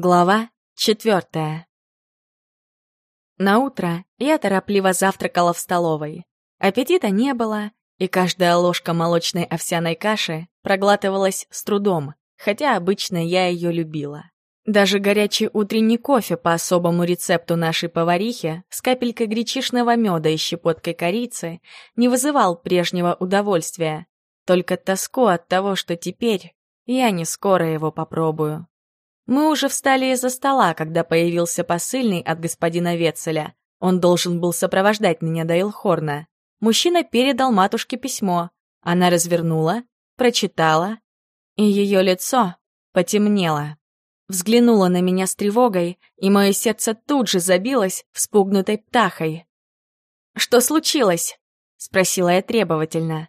Глава четвертая. На утро я торопливо завтракала в столовой. Аппетита не было, и каждая ложка молочной овсяной каши проглатывалась с трудом, хотя обычно я ее любила. Даже горячий утренний кофе по особому рецепту нашей поварихи с капелькой гречишного меда и щепоткой корицы не вызывал прежнего удовольствия, только тоску от того, что теперь я не скоро его попробую. Мы уже встали из-за стола, когда появился посыльный от господина Ветцеля. Он должен был сопровождать меня до Илхорна. Мужчина передал матушке письмо. Она развернула, прочитала, и ее лицо потемнело. Взглянула на меня с тревогой, и мое сердце тут же забилось вспугнутой птахой. «Что случилось?» — спросила я требовательно.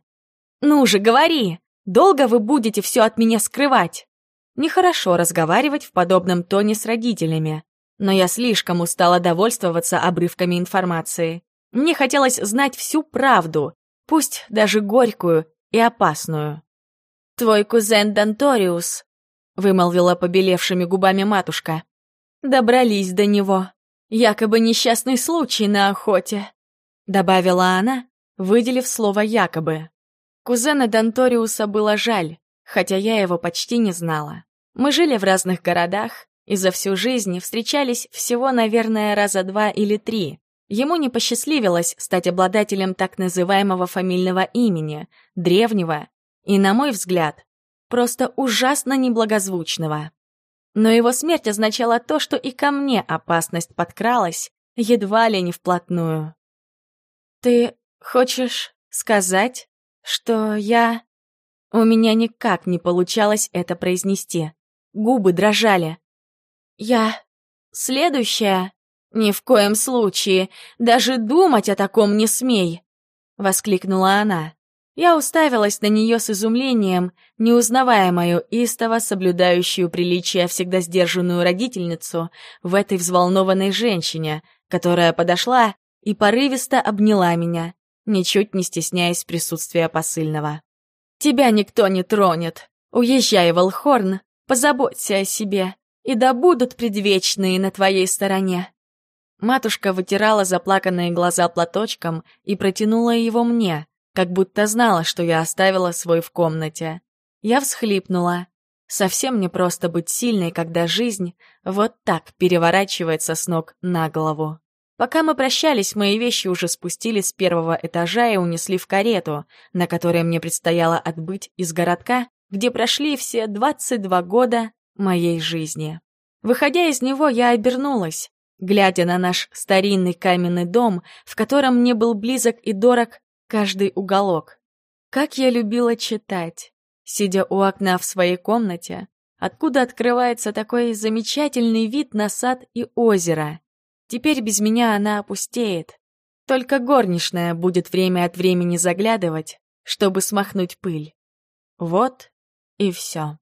«Ну же, говори! Долго вы будете все от меня скрывать?» Нехорошо разговаривать в подобном тоне с родителями, но я слишком устала довольствоваться обрывками информации. Мне хотелось знать всю правду, пусть даже горькую и опасную. «Твой кузен Данториус», — вымолвила побелевшими губами матушка. «Добрались до него. Якобы несчастный случай на охоте», — добавила она, выделив слово «якобы». Кузена Данториуса было жаль, хотя я его почти не знала. Мы жили в разных городах и за всю жизнь встречались всего, наверное, раза два или три. Ему не посчастливилось стать обладателем так называемого фамильного имени, древнего и, на мой взгляд, просто ужасно неблагозвучного. Но его смерть означала то, что и ко мне опасность подкралась, едва ли не вплотную. «Ты хочешь сказать, что я...» У меня никак не получалось это произнести. Губы дрожали. «Я... следующая? Ни в коем случае. Даже думать о таком не смей!» — воскликнула она. Я уставилась на нее с изумлением, не узнавая мою истово соблюдающую приличие всегда сдержанную родительницу в этой взволнованной женщине, которая подошла и порывисто обняла меня, ничуть не стесняясь присутствия посыльного. «Тебя никто не тронет. Уезжай в Алхорн, Позаботься о себе, и да будут предвечные на твоей стороне». Матушка вытирала заплаканные глаза платочком и протянула его мне, как будто знала, что я оставила свой в комнате. Я всхлипнула. Совсем не просто быть сильной, когда жизнь вот так переворачивается с ног на голову. Пока мы прощались, мои вещи уже спустили с первого этажа и унесли в карету, на которой мне предстояло отбыть из городка где прошли все 22 года моей жизни. Выходя из него, я обернулась, глядя на наш старинный каменный дом, в котором мне был близок и дорог каждый уголок. Как я любила читать, сидя у окна в своей комнате, откуда открывается такой замечательный вид на сад и озеро. Теперь без меня она опустеет. Только горничная будет время от времени заглядывать, чтобы смахнуть пыль. Вот и все.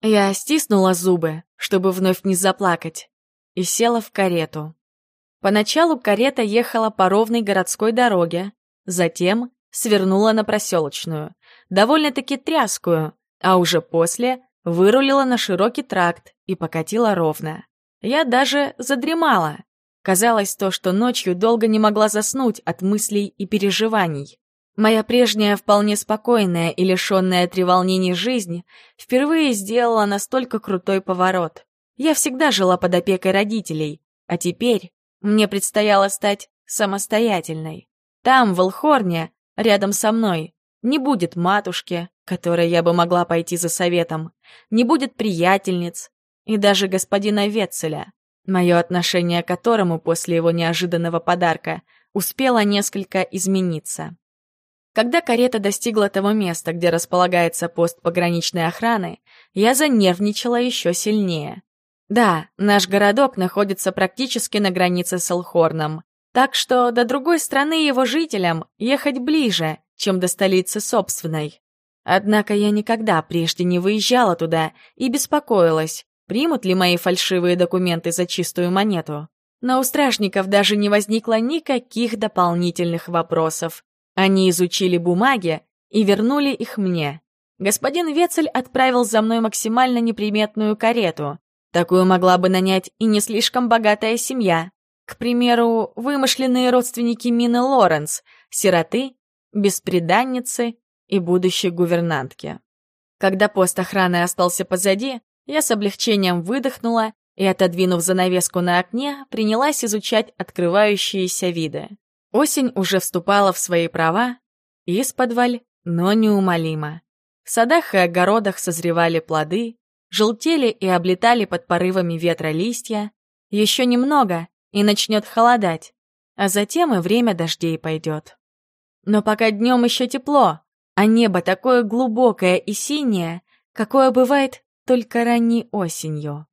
Я стиснула зубы, чтобы вновь не заплакать, и села в карету. Поначалу карета ехала по ровной городской дороге, затем свернула на проселочную, довольно-таки тряскую, а уже после вырулила на широкий тракт и покатила ровно. Я даже задремала. Казалось то, что ночью долго не могла заснуть от мыслей и переживаний. Моя прежняя, вполне спокойная и лишенная треволнений жизнь впервые сделала настолько крутой поворот. Я всегда жила под опекой родителей, а теперь мне предстояло стать самостоятельной. Там, в Элхорне, рядом со мной, не будет матушки, которой я бы могла пойти за советом, не будет приятельниц и даже господина Ветцеля, мое отношение к которому после его неожиданного подарка успело несколько измениться. Когда карета достигла того места, где располагается пост пограничной охраны, я занервничала еще сильнее. Да, наш городок находится практически на границе с Алхорном, так что до другой страны его жителям ехать ближе, чем до столицы собственной. Однако я никогда прежде не выезжала туда и беспокоилась, примут ли мои фальшивые документы за чистую монету. Но у стражников даже не возникло никаких дополнительных вопросов. Они изучили бумаги и вернули их мне. Господин Вецель отправил за мной максимально неприметную карету, Такую могла бы нанять и не слишком богатая семья. К примеру, вымышленные родственники Мины Лоренс, сироты, бесприданницы и будущей гувернантки. Когда пост охраны остался позади, я с облегчением выдохнула и, отодвинув занавеску на окне, принялась изучать открывающиеся виды. Осень уже вступала в свои права, из-подваль, но неумолимо. В садах и огородах созревали плоды, желтели и облетали под порывами ветра листья. Еще немного, и начнет холодать, а затем и время дождей пойдет. Но пока днем еще тепло, а небо такое глубокое и синее, какое бывает только ранней осенью.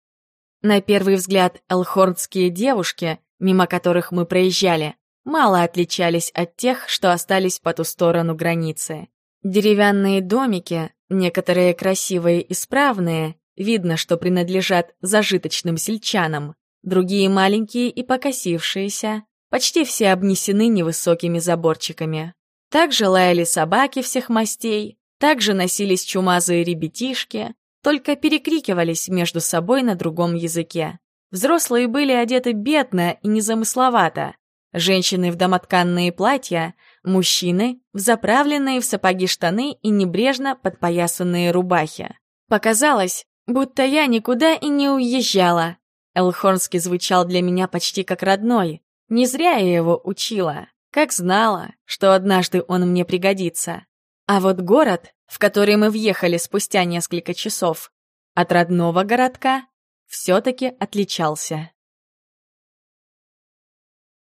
На первый взгляд элхордские девушки, мимо которых мы проезжали, мало отличались от тех, что остались по ту сторону границы. Деревянные домики, некоторые красивые и справные, видно, что принадлежат зажиточным сельчанам, другие маленькие и покосившиеся, почти все обнесены невысокими заборчиками. Также лаяли собаки всех мастей, также носились чумазые ребятишки, только перекрикивались между собой на другом языке. Взрослые были одеты бедно и незамысловато. Женщины в домотканные платья, мужчины в заправленные в сапоги штаны и небрежно подпоясанные рубахи. Показалось, будто я никуда и не уезжала. Элхорнский звучал для меня почти как родной. Не зря я его учила, как знала, что однажды он мне пригодится. А вот город, в который мы въехали спустя несколько часов, от родного городка все-таки отличался.